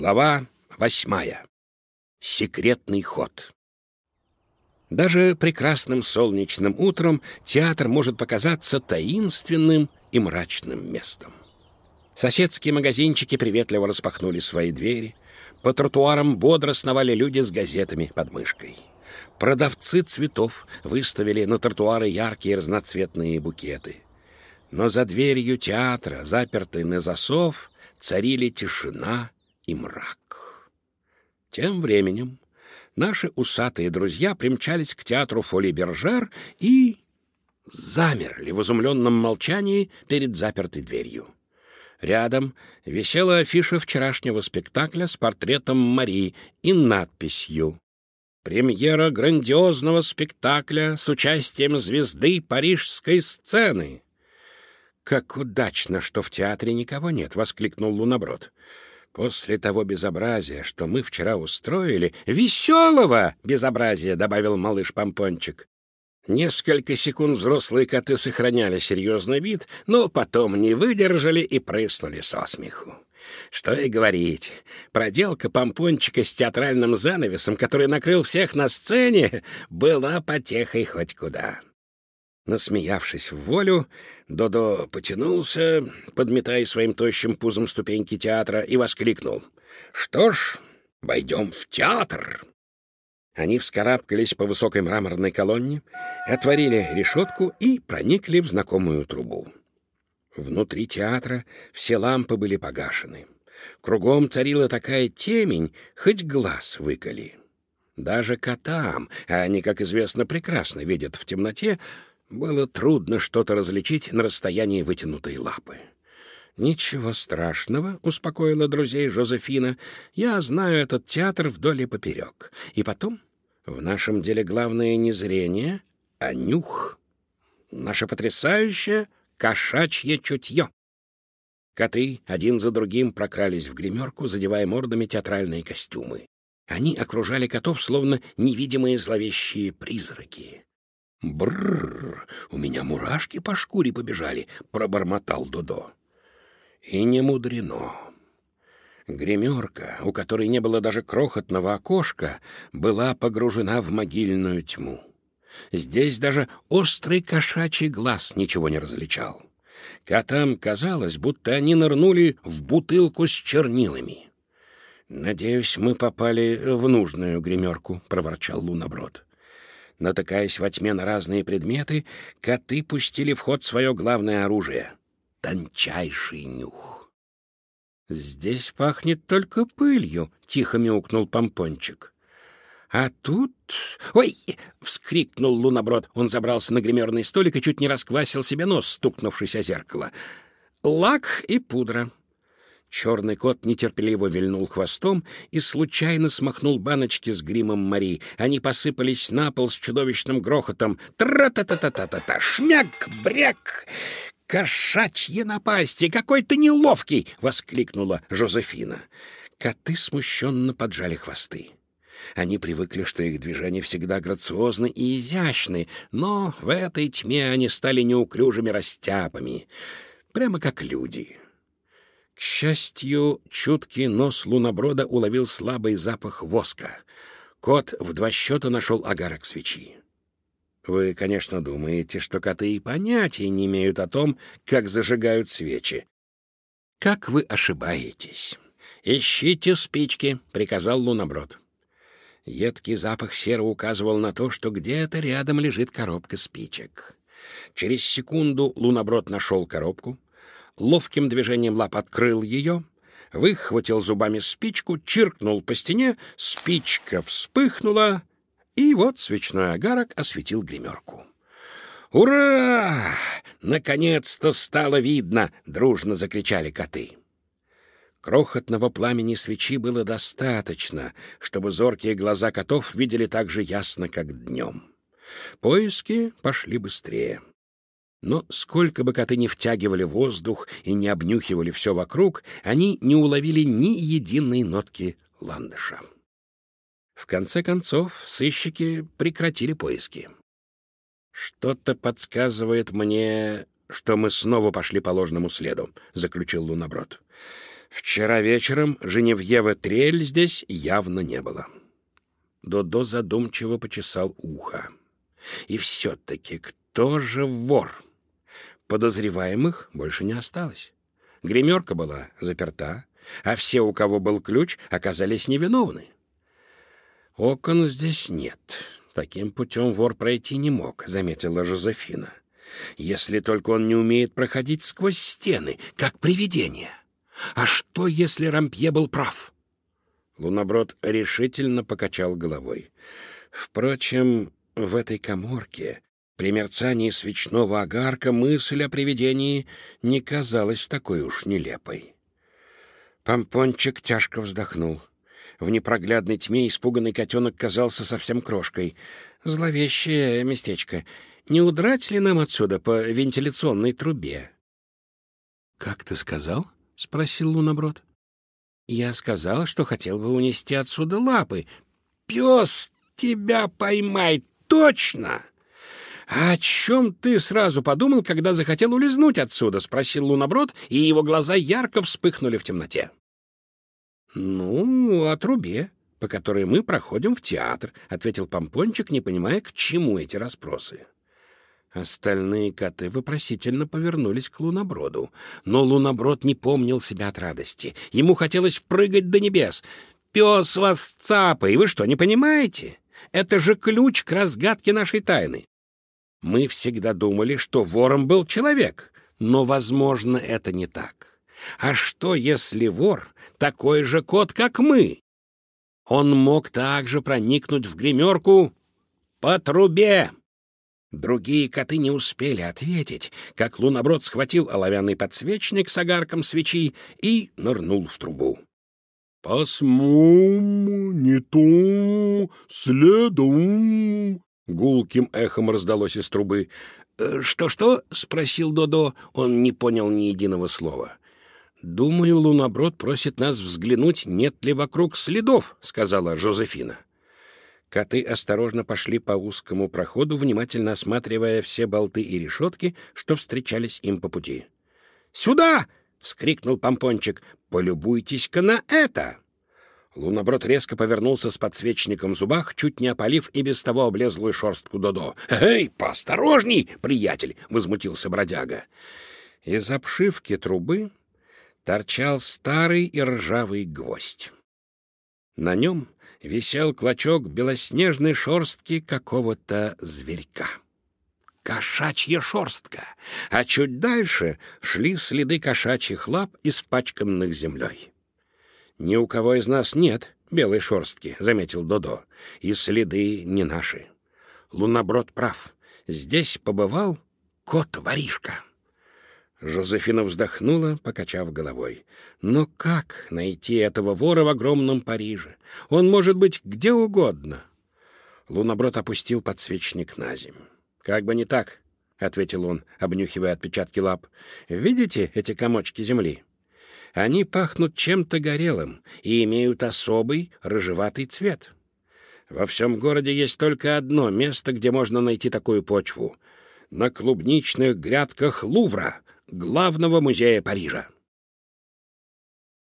Глава восьмая. Секретный ход. Даже прекрасным солнечным утром театр может показаться таинственным и мрачным местом. Соседские магазинчики приветливо распахнули свои двери. По тротуарам бодро сновали люди с газетами под мышкой. Продавцы цветов выставили на тротуары яркие разноцветные букеты. Но за дверью театра, запертой на засов, царили тишина и мрак. Тем временем наши усатые друзья примчались к театру Фоли-Бержер и замерли в изумленном молчании перед запертой дверью. Рядом висела афиша вчерашнего спектакля с портретом Мари и надписью «Премьера грандиозного спектакля с участием звезды парижской сцены». «Как удачно, что в театре никого нет!» — воскликнул Луноброд. После того безобразия, что мы вчера устроили... Веселого безобразия, — добавил малыш Помпончик. Несколько секунд взрослые коты сохраняли серьезный вид, но потом не выдержали и прыснули со смеху. Что и говорить, проделка помпончика с театральным занавесом, который накрыл всех на сцене, была потехой хоть куда. Насмеявшись в волю, Додо потянулся, подметая своим тощим пузом ступеньки театра, и воскликнул. «Что ж, войдем в театр!» Они вскарабкались по высокой мраморной колонне, отворили решетку и проникли в знакомую трубу. Внутри театра все лампы были погашены. Кругом царила такая темень, хоть глаз выколи. Даже котам, а они, как известно, прекрасно видят в темноте, было трудно что-то различить на расстоянии вытянутой лапы. «Ничего страшного», — успокоила друзей Жозефина. «Я знаю этот театр вдоль и поперек. И потом, в нашем деле главное не зрение, а нюх. Наше потрясающее кошачье чутье». Коты один за другим прокрались в гримерку, задевая мордами театральные костюмы. Они окружали котов, словно невидимые зловещие призраки. Бррр, у меня мурашки по шкуре побежали, пробормотал Додо. И не мудрено. Гримерка, у которой не было даже крохотного окошка, была погружена в могильную тьму. Здесь даже острый кошачий глаз ничего не различал. Котам казалось, будто они нырнули в бутылку с чернилами. «Надеюсь, мы попали в нужную гримерку», — проворчал Луноброд. Натыкаясь во тьме на разные предметы, коты пустили в ход свое главное оружие — тончайший нюх. «Здесь пахнет только пылью», — тихо мяукнул помпончик. «А тут...» «Ой!» — вскрикнул луноброд. Он забрался на гримерный столик и чуть не расквасил себе нос, стукнувшись о зеркало. «Лак и пудра», Черный кот нетерпеливо вильнул хвостом и случайно смахнул баночки с гримом Мари. Они посыпались на пол с чудовищным грохотом. Тра-та-та-та-та-та-та! Шмяк! Бряк! «Кошачьи напасти! Какой ты неловкий!» — воскликнула Жозефина. Коты смущенно поджали хвосты. Они привыкли, что их движения всегда грациозны и изящны, но в этой тьме они стали неуклюжими растяпами, прямо как люди. К счастью, чуткий нос луноброда уловил слабый запах воска. Кот в два счета нашел агарок свечи. Вы, конечно, думаете, что коты и понятия не имеют о том, как зажигают свечи. Как вы ошибаетесь. «Ищите спички», — приказал луноброд. Едкий запах серы указывал на то, что где-то рядом лежит коробка спичек. Через секунду луноброд нашел коробку, ловким движением лап открыл ее, выхватил зубами спичку, чиркнул по стене, спичка вспыхнула, и вот свечной огарок осветил гримерку. «Ура! Наконец-то стало видно!» — дружно закричали коты. Крохотного пламени свечи было достаточно, чтобы зоркие глаза котов видели так же ясно, как днем. Поиски пошли быстрее. Но сколько бы коты не втягивали воздух и не обнюхивали все вокруг, они не уловили ни единой нотки ландыша. В конце концов, сыщики прекратили поиски. «Что-то подсказывает мне, что мы снова пошли по ложному следу», — заключил Луноброд. Вчера вечером Женевьева Трель здесь явно не было. Додо задумчиво почесал ухо. И все-таки кто же вор? Подозреваемых больше не осталось. Гримерка была заперта, а все, у кого был ключ, оказались невиновны. Окон здесь нет. Таким путем вор пройти не мог, заметила Жозефина. Если только он не умеет проходить сквозь стены, как привидение. А что, если Рампье был прав? Луноброд решительно покачал головой. Впрочем, в этой коморке, при мерцании свечного огарка, мысль о привидении не казалась такой уж нелепой. Помпончик тяжко вздохнул. В непроглядной тьме испуганный котенок казался совсем крошкой. Зловещее местечко. Не удрать ли нам отсюда по вентиляционной трубе? — Как ты сказал? — спросил Луноброд. — Я сказал, что хотел бы унести отсюда лапы. — Пес тебя поймай, точно! «А — О чем ты сразу подумал, когда захотел улизнуть отсюда? — спросил Луноброд, и его глаза ярко вспыхнули в темноте. «Ну, о трубе, по которой мы проходим в театр», — ответил Помпончик, не понимая, к чему эти расспросы. Остальные коты вопросительно повернулись к Луноброду, но Луноброд не помнил себя от радости. Ему хотелось прыгать до небес. «Пес вас цапа, и вы что, не понимаете? Это же ключ к разгадке нашей тайны. Мы всегда думали, что вором был человек, но, возможно, это не так. А что, если вор такой же кот, как мы? Он мог также проникнуть в гримерку по трубе. Другие коты не успели ответить, как луноброд схватил оловянный подсвечник с огарком свечи и нырнул в трубу. «Посмом, не то, следом!» Гулким эхом раздалось из трубы. «Э, «Что-что?» — спросил Додо. Он не понял ни единого слова. «Думаю, луноброд просит нас взглянуть, нет ли вокруг следов», — сказала Жозефина. Коты осторожно пошли по узкому проходу, внимательно осматривая все болты и решетки, что встречались им по пути. «Сюда!» — вскрикнул Помпончик. «Полюбуйтесь-ка на это!» Луноброд резко повернулся с подсвечником в зубах, чуть не опалив и без того облезлую шорстку Додо. «Эй, поосторожней, приятель!» — возмутился бродяга. Из обшивки трубы торчал старый и ржавый гвоздь. На нем висел клочок белоснежной шорстки какого-то зверька. Кошачья шорстка, а чуть дальше шли следы кошачьих лап, испачканных землей. «Ни у кого из нас нет белой шорстки», — заметил Додо, — «и следы не наши. Луноброд прав. Здесь побывал кот-воришка». Жозефина вздохнула, покачав головой. «Но как найти этого вора в огромном Париже? Он может быть где угодно». Луноброд опустил подсвечник на землю. «Как бы не так», — ответил он, обнюхивая отпечатки лап. «Видите эти комочки земли? Они пахнут чем-то горелым и имеют особый рыжеватый цвет. Во всем городе есть только одно место, где можно найти такую почву — на клубничных грядках Лувра — главного музея Парижа.